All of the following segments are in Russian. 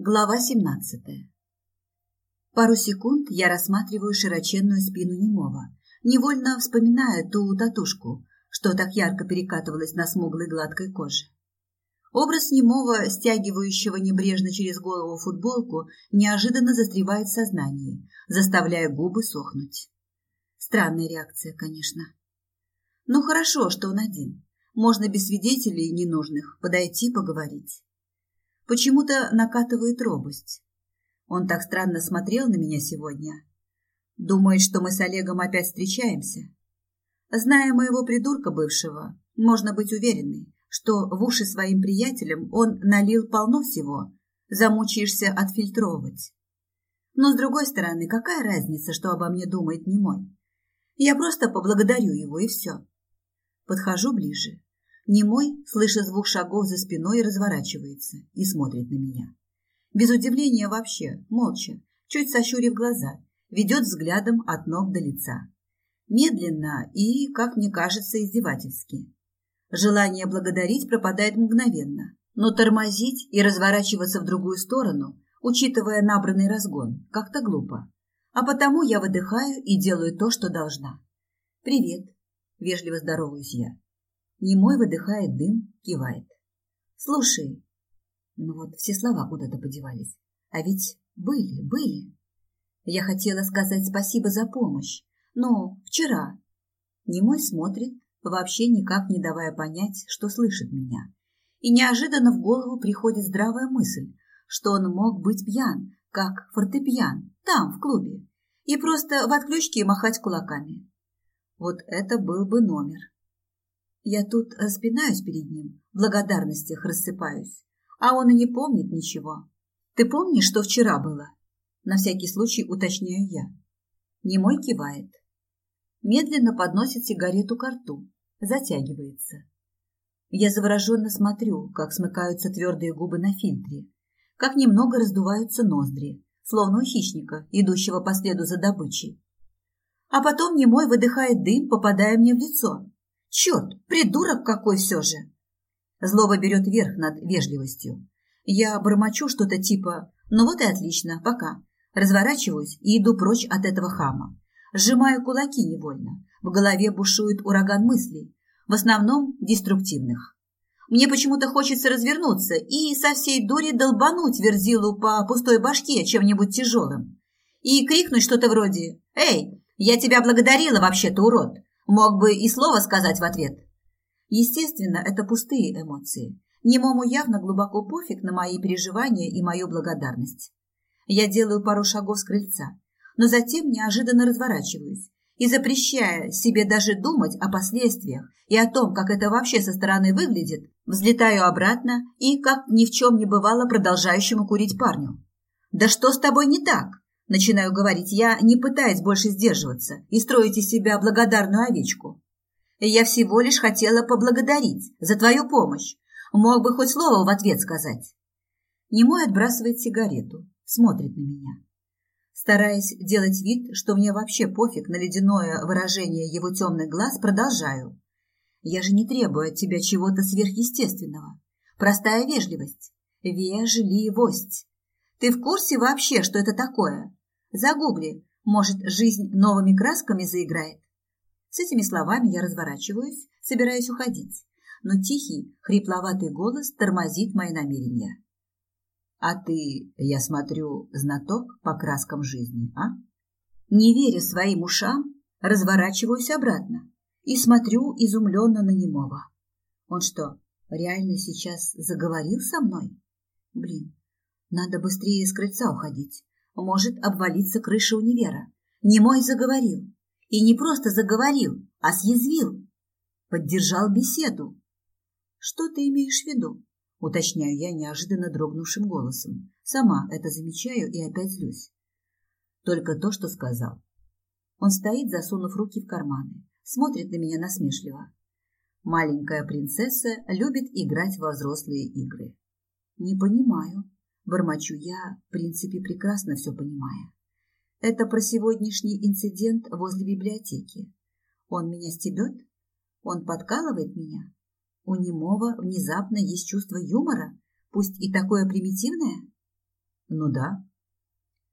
Глава 17. Пару секунд я рассматриваю широченную спину немого, невольно вспоминая ту татушку, что так ярко перекатывалась на смуглой гладкой коже. Образ немого, стягивающего небрежно через голову футболку, неожиданно застревает в сознании, заставляя губы сохнуть. Странная реакция, конечно. Ну хорошо, что он один. Можно без свидетелей ненужных подойти поговорить. Почему-то накатывает робость. Он так странно смотрел на меня сегодня. Думает, что мы с Олегом опять встречаемся. Зная моего придурка бывшего, можно быть уверенной, что в уши своим приятелям он налил полно всего, замучаешься отфильтровывать. Но, с другой стороны, какая разница, что обо мне думает не мой? Я просто поблагодарю его, и все. Подхожу ближе. Немой, слыша звук шагов за спиной, разворачивается и смотрит на меня. Без удивления вообще, молча, чуть сощурив глаза, ведет взглядом от ног до лица. Медленно и, как мне кажется, издевательски. Желание благодарить пропадает мгновенно, но тормозить и разворачиваться в другую сторону, учитывая набранный разгон, как-то глупо. А потому я выдыхаю и делаю то, что должна. «Привет», — вежливо здороваюсь я. Немой выдыхает дым, кивает. Слушай, ну вот все слова куда-то подевались. А ведь были, были. Я хотела сказать спасибо за помощь. Но вчера. Немой смотрит, вообще никак не давая понять, что слышит меня. И неожиданно в голову приходит здравая мысль, что он мог быть пьян, как фортепьян, там, в клубе, и просто в отключке махать кулаками. Вот это был бы номер. Я тут распинаюсь перед ним, в благодарностях рассыпаюсь, а он и не помнит ничего. Ты помнишь, что вчера было? На всякий случай уточняю я. Немой кивает. Медленно подносит сигарету к рту, затягивается. Я завороженно смотрю, как смыкаются твердые губы на фильтре, как немного раздуваются ноздри, словно у хищника, идущего по следу за добычей. А потом немой выдыхает дым, попадая мне в лицо. Черт, придурок какой все же! Злоба берет верх над вежливостью. Я бормочу что-то типа «Ну вот и отлично, пока». Разворачиваюсь и иду прочь от этого хама. Сжимаю кулаки невольно. В голове бушует ураган мыслей, в основном деструктивных. Мне почему-то хочется развернуться и со всей дури долбануть Верзилу по пустой башке чем-нибудь тяжелым. И крикнуть что-то вроде «Эй, я тебя благодарила вообще-то, урод! Мог бы и слово сказать в ответ. Естественно, это пустые эмоции. Немому явно глубоко пофиг на мои переживания и мою благодарность. Я делаю пару шагов с крыльца, но затем неожиданно разворачиваюсь и, запрещая себе даже думать о последствиях и о том, как это вообще со стороны выглядит, взлетаю обратно и, как ни в чем не бывало, продолжающему курить парню. «Да что с тобой не так?» Начинаю говорить я, не пытаясь больше сдерживаться и строить из себя благодарную овечку. Я всего лишь хотела поблагодарить за твою помощь. Мог бы хоть слово в ответ сказать. Немой отбрасывает сигарету, смотрит на меня. Стараясь делать вид, что мне вообще пофиг на ледяное выражение его темных глаз, продолжаю. Я же не требую от тебя чего-то сверхъестественного. Простая вежливость. Вежливость. Ты в курсе вообще, что это такое? Загугли, может, жизнь новыми красками заиграет. С этими словами я разворачиваюсь, собираюсь уходить, но тихий, хрипловатый голос тормозит мои намерения. «А ты, я смотрю, знаток по краскам жизни, а?» Не веря своим ушам, разворачиваюсь обратно и смотрю изумленно на немого. Он что, реально сейчас заговорил со мной? Блин, надо быстрее с крыльца уходить может обвалиться крыша универа. Немой заговорил. И не просто заговорил, а съязвил. Поддержал беседу. Что ты имеешь в виду? Уточняю я неожиданно дрогнувшим голосом. Сама это замечаю и опять злюсь. Только то, что сказал. Он стоит, засунув руки в карманы, смотрит на меня насмешливо. Маленькая принцесса любит играть во взрослые игры. Не понимаю, Бормочу я, в принципе, прекрасно все понимая. Это про сегодняшний инцидент возле библиотеки. Он меня стебет? Он подкалывает меня? У немого внезапно есть чувство юмора, пусть и такое примитивное? Ну да.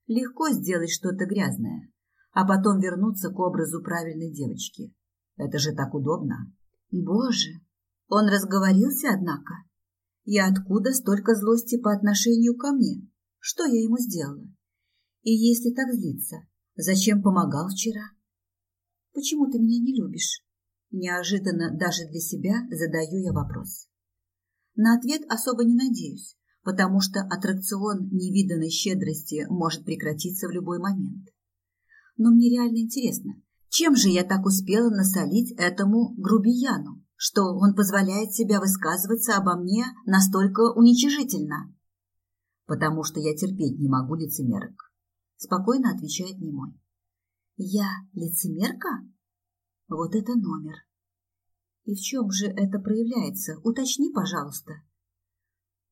Легко сделать что-то грязное, а потом вернуться к образу правильной девочки. Это же так удобно. Боже, он разговорился, однако. И откуда столько злости по отношению ко мне? Что я ему сделала? И если так злиться, зачем помогал вчера? Почему ты меня не любишь? Неожиданно даже для себя задаю я вопрос. На ответ особо не надеюсь, потому что аттракцион невиданной щедрости может прекратиться в любой момент. Но мне реально интересно, чем же я так успела насолить этому грубияну, что он позволяет себя высказываться обо мне настолько уничижительно? Потому что я терпеть не могу лицемерок. Спокойно отвечает немой. Я лицемерка? Вот это номер. И в чем же это проявляется? Уточни, пожалуйста.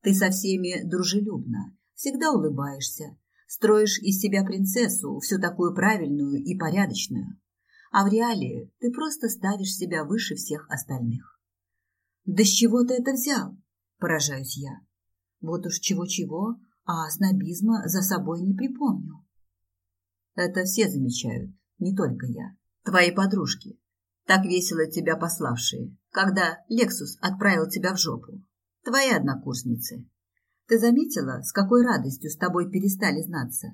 Ты со всеми дружелюбна, всегда улыбаешься, строишь из себя принцессу, всю такую правильную и порядочную. А в реале ты просто ставишь себя выше всех остальных. Да с чего ты это взял? Поражаюсь я. Вот уж чего-чего, а снобизма за собой не припомню. Это все замечают, не только я. Твои подружки, так весело тебя пославшие, когда Лексус отправил тебя в жопу. Твои однокурсницы. Ты заметила, с какой радостью с тобой перестали знаться?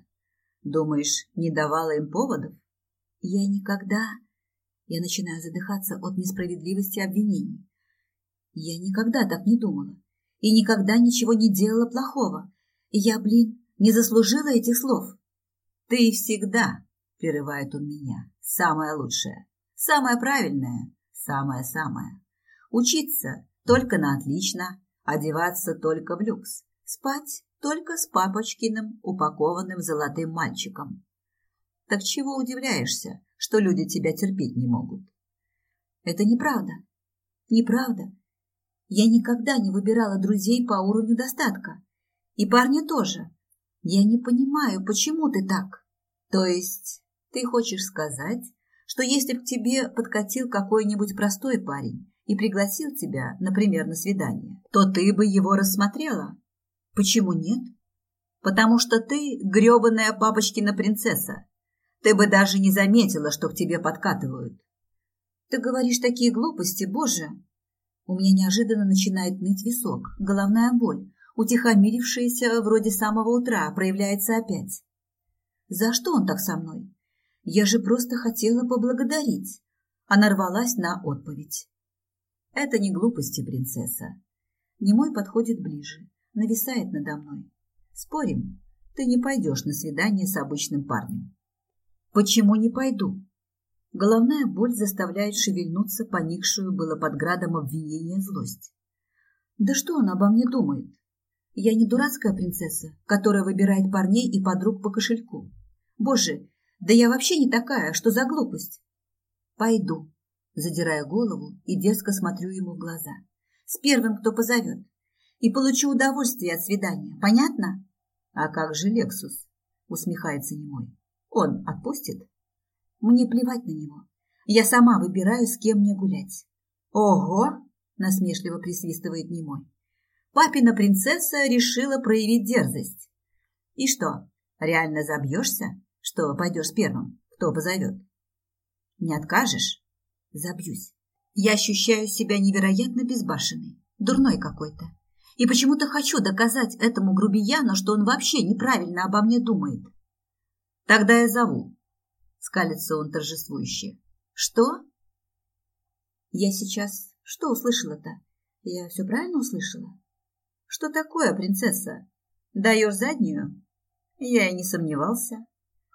Думаешь, не давала им поводов? Я никогда... Я начинаю задыхаться от несправедливости обвинений. Я никогда так не думала. И никогда ничего не делала плохого. Я, блин, не заслужила этих слов. Ты всегда, прерывает он меня, самое лучшее. Самое правильное, самое-самое. Учиться только на отлично, одеваться только в люкс, спать только с папочкиным упакованным золотым мальчиком. Так чего удивляешься, что люди тебя терпеть не могут? Это неправда. Неправда. Я никогда не выбирала друзей по уровню достатка. И парни тоже. Я не понимаю, почему ты так? То есть ты хочешь сказать, что если к тебе подкатил какой-нибудь простой парень и пригласил тебя, например, на свидание, то ты бы его рассмотрела? Почему нет? Потому что ты грёбаная папочкина принцесса. Ты бы даже не заметила, что к тебе подкатывают. Ты говоришь такие глупости, боже. У меня неожиданно начинает ныть висок, головная боль, утихомирившаяся вроде самого утра, проявляется опять. За что он так со мной? Я же просто хотела поблагодарить. Она рвалась на отповедь. Это не глупости, принцесса. Немой подходит ближе, нависает надо мной. Спорим, ты не пойдешь на свидание с обычным парнем. Почему не пойду? Головная боль заставляет шевельнуться поникшую было под градом обвинения злость. Да что он обо мне думает? Я не дурацкая принцесса, которая выбирает парней и подруг по кошельку. Боже, да я вообще не такая, что за глупость? Пойду, задирая голову и дерзко смотрю ему в глаза. С первым, кто позовет. И получу удовольствие от свидания. Понятно? А как же Лексус? Усмехается немой. Он отпустит? Мне плевать на него. Я сама выбираю, с кем мне гулять. Ого! Насмешливо присвистывает немой. Папина принцесса решила проявить дерзость. И что, реально забьешься? что пойдешь первым, кто позовет. Не откажешь? Забьюсь. Я ощущаю себя невероятно безбашенной, дурной какой-то. И почему-то хочу доказать этому грубияну, что он вообще неправильно обо мне думает. Тогда я зову. Скалится он торжествующе. Что? Я сейчас что услышала-то? Я все правильно услышала? Что такое, принцесса? Даешь заднюю? Я и не сомневался.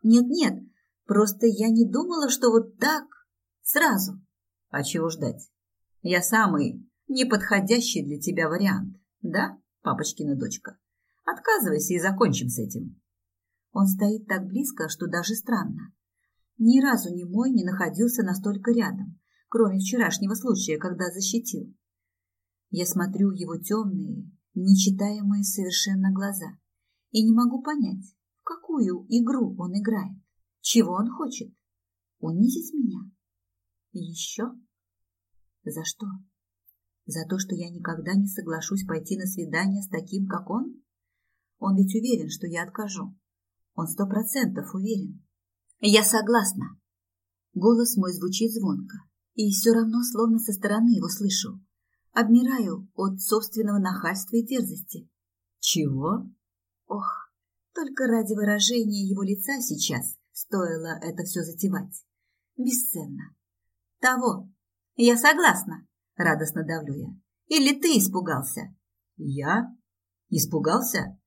Нет-нет, просто я не думала, что вот так, сразу. А чего ждать? Я самый неподходящий для тебя вариант, да, папочкина дочка? Отказывайся и закончим с этим. Он стоит так близко, что даже странно. Ни разу ни мой не находился настолько рядом, кроме вчерашнего случая, когда защитил. Я смотрю в его темные, нечитаемые совершенно глаза и не могу понять, какую игру он играет? Чего он хочет? Унизить меня? Еще? За что? За то, что я никогда не соглашусь пойти на свидание с таким, как он? Он ведь уверен, что я откажу. Он сто процентов уверен. Я согласна. Голос мой звучит звонко, и все равно словно со стороны его слышу. Обмираю от собственного нахальства и дерзости. Чего? Ох, только ради выражения его лица сейчас стоило это все затевать. Бесценно. Того. Я согласна, радостно давлю я. Или ты испугался? Я? Испугался?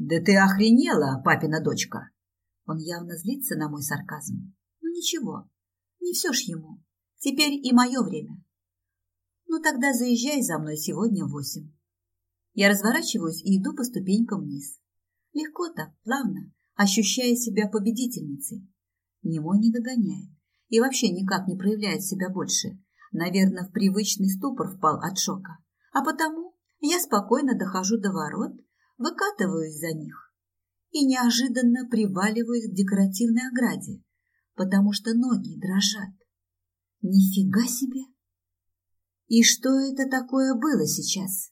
Да ты охренела, папина дочка. Он явно злится на мой сарказм. Ну ничего, не все ж ему. Теперь и мое время. Ну тогда заезжай за мной сегодня в восемь. Я разворачиваюсь и иду по ступенькам вниз. Легко так, плавно, ощущая себя победительницей. Немой не догоняет и вообще никак не проявляет себя больше. Наверное, в привычный ступор впал от шока. А потому я спокойно дохожу до ворот, выкатываюсь за них и неожиданно приваливаюсь к декоративной ограде, потому что ноги дрожат. Нифига себе! И что это такое было сейчас?